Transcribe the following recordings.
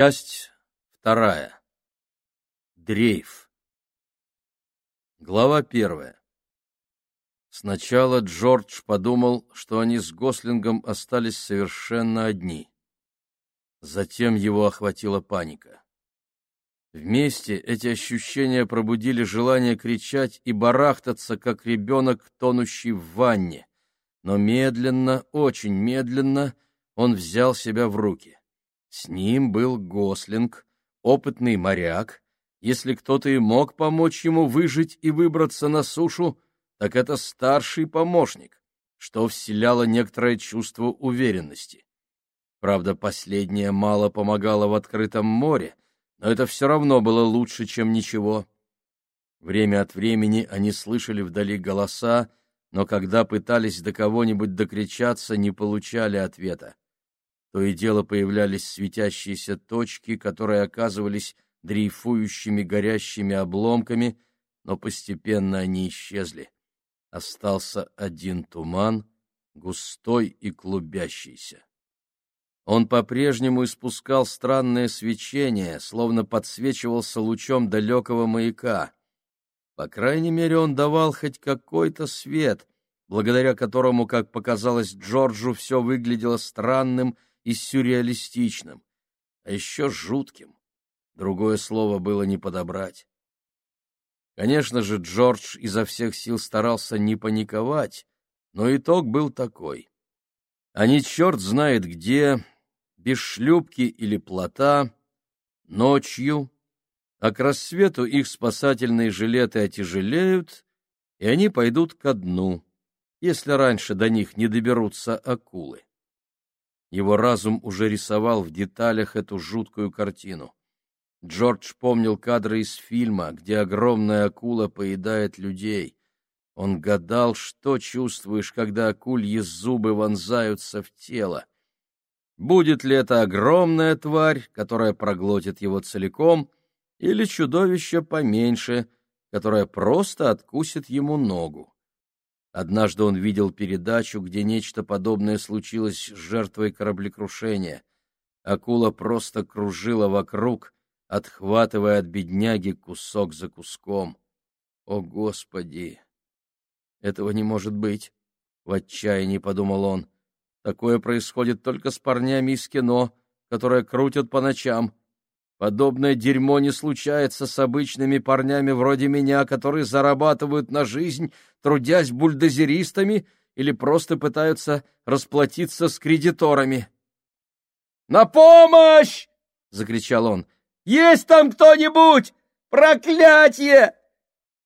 Часть вторая. Дрейф. Глава первая. Сначала Джордж подумал, что они с Гослингом остались совершенно одни. Затем его охватила паника. Вместе эти ощущения пробудили желание кричать и барахтаться, как ребенок, тонущий в ванне. Но медленно, очень медленно он взял себя в руки. С ним был Гослинг, опытный моряк. Если кто-то и мог помочь ему выжить и выбраться на сушу, так это старший помощник, что вселяло некоторое чувство уверенности. Правда, последнее мало помогало в открытом море, но это все равно было лучше, чем ничего. Время от времени они слышали вдали голоса, но когда пытались до кого-нибудь докричаться, не получали ответа. То и дело появлялись светящиеся точки, которые оказывались дрейфующими горящими обломками, но постепенно они исчезли. Остался один туман, густой и клубящийся. Он по-прежнему испускал странное свечение, словно подсвечивался лучом далекого маяка. По крайней мере, он давал хоть какой-то свет, благодаря которому, как показалось Джорджу, все выглядело странным и сюрреалистичным, а еще жутким. Другое слово было не подобрать. Конечно же, Джордж изо всех сил старался не паниковать, но итог был такой. Они черт знает где, без шлюпки или плота, ночью, а к рассвету их спасательные жилеты отяжелеют, и они пойдут ко дну, если раньше до них не доберутся акулы. Его разум уже рисовал в деталях эту жуткую картину. Джордж помнил кадры из фильма, где огромная акула поедает людей. Он гадал, что чувствуешь, когда акульи зубы вонзаются в тело. Будет ли это огромная тварь, которая проглотит его целиком, или чудовище поменьше, которое просто откусит ему ногу? Однажды он видел передачу, где нечто подобное случилось с жертвой кораблекрушения. Акула просто кружила вокруг, отхватывая от бедняги кусок за куском. О, Господи! Этого не может быть! В отчаянии подумал он. Такое происходит только с парнями из кино, которые крутят по ночам. Подобное дерьмо не случается с обычными парнями вроде меня, которые зарабатывают на жизнь, трудясь бульдозеристами или просто пытаются расплатиться с кредиторами. «На помощь!» — закричал он. «Есть там кто-нибудь? Проклятье!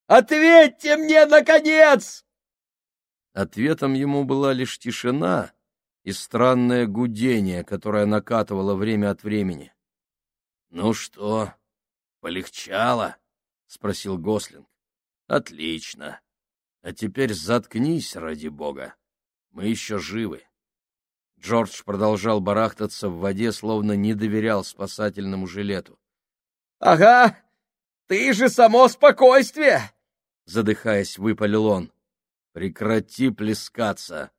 Ответьте мне, наконец!» Ответом ему была лишь тишина и странное гудение, которое накатывало время от времени. «Ну что, полегчало?» — спросил Гослинг. «Отлично. А теперь заткнись, ради бога. Мы еще живы». Джордж продолжал барахтаться в воде, словно не доверял спасательному жилету. «Ага, ты же само спокойствие!» Задыхаясь, выпалил он. «Прекрати плескаться.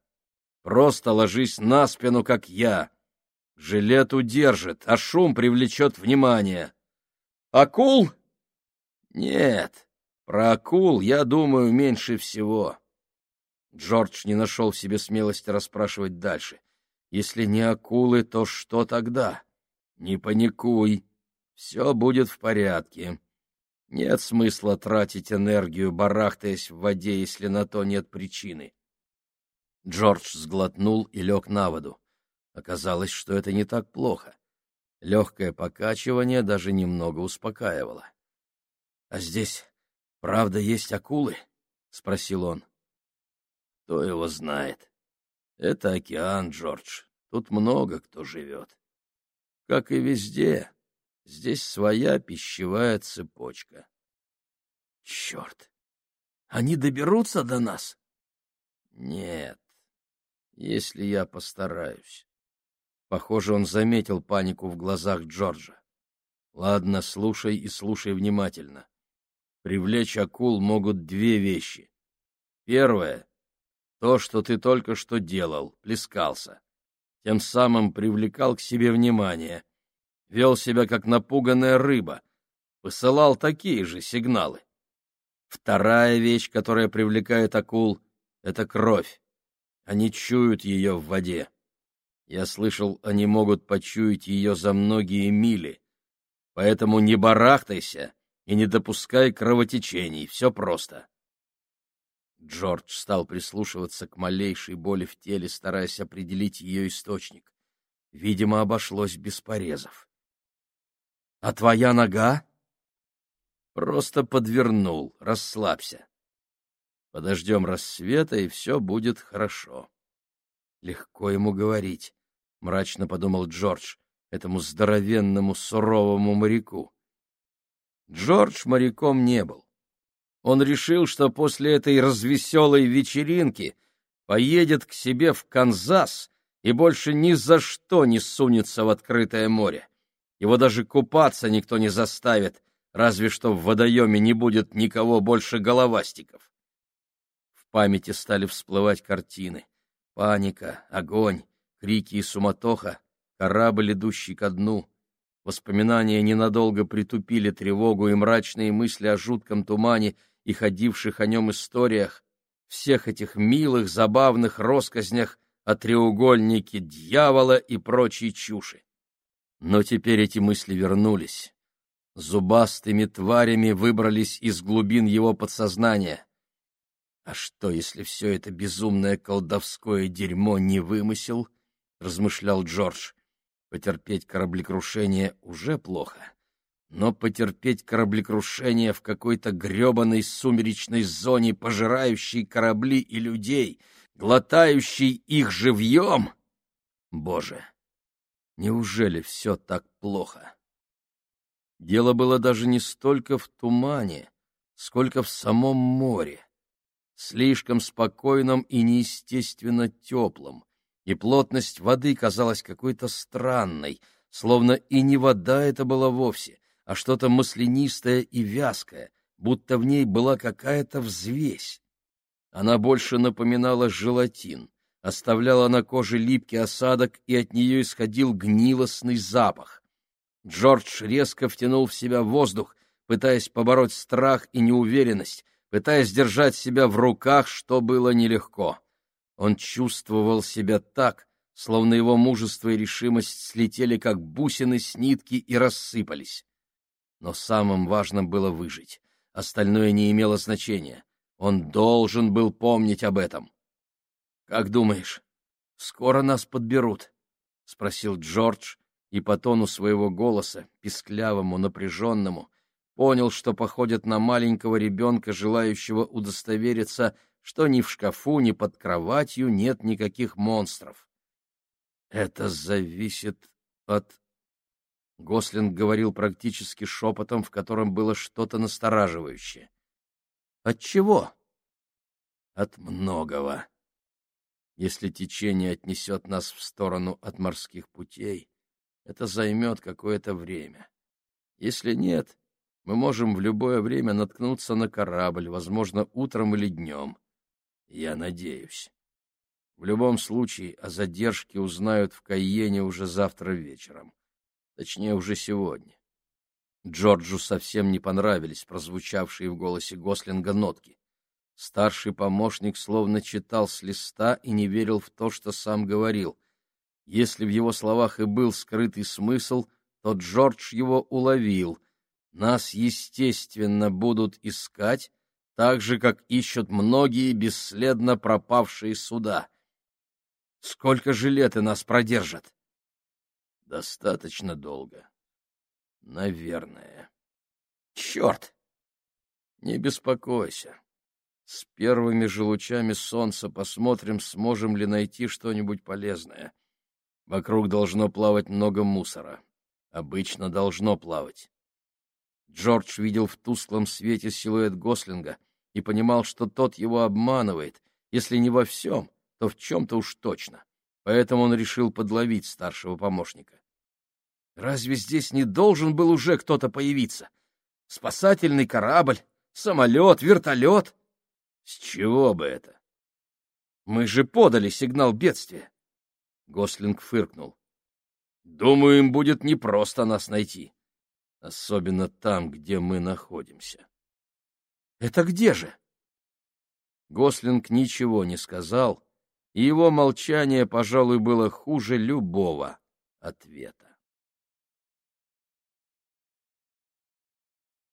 Просто ложись на спину, как я. Жилет удержит, а шум привлечет внимание. Акул? Нет, про акул я думаю меньше всего. Джордж не нашел в себе смелости расспрашивать дальше. Если не акулы, то что тогда? Не паникуй, все будет в порядке. Нет смысла тратить энергию, барахтаясь в воде, если на то нет причины. Джордж сглотнул и лег на воду. Оказалось, что это не так плохо. Легкое покачивание даже немного успокаивало. — А здесь правда есть акулы? — спросил он. — Кто его знает? Это океан, Джордж. Тут много кто живет. Как и везде, здесь своя пищевая цепочка. — Черт! Они доберутся до нас? — Нет, если я постараюсь. Похоже, он заметил панику в глазах Джорджа. Ладно, слушай и слушай внимательно. Привлечь акул могут две вещи. Первое — то, что ты только что делал, плескался. Тем самым привлекал к себе внимание. вел себя как напуганная рыба, посылал такие же сигналы. Вторая вещь, которая привлекает акул, — это кровь. Они чуют ее в воде. Я слышал, они могут почуять ее за многие мили. Поэтому не барахтайся и не допускай кровотечений, все просто. Джордж стал прислушиваться к малейшей боли в теле, стараясь определить ее источник. Видимо, обошлось без порезов. — А твоя нога? — Просто подвернул, расслабься. Подождем рассвета, и все будет хорошо. Легко ему говорить, — мрачно подумал Джордж, этому здоровенному суровому моряку. Джордж моряком не был. Он решил, что после этой развеселой вечеринки поедет к себе в Канзас и больше ни за что не сунется в открытое море. Его даже купаться никто не заставит, разве что в водоеме не будет никого больше головастиков. В памяти стали всплывать картины. Паника, огонь, крики и суматоха, корабль, идущий ко дну. Воспоминания ненадолго притупили тревогу и мрачные мысли о жутком тумане — и ходивших о нем историях, всех этих милых, забавных россказнях о треугольнике дьявола и прочей чуши. Но теперь эти мысли вернулись. Зубастыми тварями выбрались из глубин его подсознания. А что, если все это безумное колдовское дерьмо не вымысел? — размышлял Джордж. Потерпеть кораблекрушение уже плохо но потерпеть кораблекрушение в какой-то гребаной сумеречной зоне, пожирающей корабли и людей, глотающей их живьем? Боже, неужели все так плохо? Дело было даже не столько в тумане, сколько в самом море, слишком спокойном и неестественно теплом, и плотность воды казалась какой-то странной, словно и не вода это была вовсе, а что-то маслянистое и вязкое, будто в ней была какая-то взвесь. Она больше напоминала желатин, оставляла на коже липкий осадок, и от нее исходил гнилостный запах. Джордж резко втянул в себя воздух, пытаясь побороть страх и неуверенность, пытаясь держать себя в руках, что было нелегко. Он чувствовал себя так, словно его мужество и решимость слетели, как бусины с нитки, и рассыпались. Но самым важным было выжить. Остальное не имело значения. Он должен был помнить об этом. — Как думаешь, скоро нас подберут? — спросил Джордж, и по тону своего голоса, писклявому, напряженному, понял, что походит на маленького ребенка, желающего удостовериться, что ни в шкафу, ни под кроватью нет никаких монстров. — Это зависит от Гослинг говорил практически шепотом, в котором было что-то настораживающее. От чего? От многого. Если течение отнесет нас в сторону от морских путей, это займет какое-то время. Если нет, мы можем в любое время наткнуться на корабль, возможно, утром или днем. Я надеюсь. В любом случае о задержке узнают в Кайене уже завтра вечером точнее, уже сегодня. Джорджу совсем не понравились прозвучавшие в голосе Гослинга нотки. Старший помощник словно читал с листа и не верил в то, что сам говорил. Если в его словах и был скрытый смысл, то Джордж его уловил. Нас, естественно, будут искать, так же, как ищут многие бесследно пропавшие суда. Сколько же лет и нас продержат? Достаточно долго. Наверное. Черт! Не беспокойся. С первыми же лучами солнца посмотрим, сможем ли найти что-нибудь полезное. Вокруг должно плавать много мусора. Обычно должно плавать. Джордж видел в тусклом свете силуэт Гослинга и понимал, что тот его обманывает, если не во всем, то в чем-то уж точно поэтому он решил подловить старшего помощника. Разве здесь не должен был уже кто-то появиться? Спасательный корабль, самолет, вертолет? С чего бы это? Мы же подали сигнал бедствия. Гослинг фыркнул. Думаю, им будет непросто нас найти, особенно там, где мы находимся. Это где же? Гослинг ничего не сказал, и его молчание, пожалуй, было хуже любого ответа.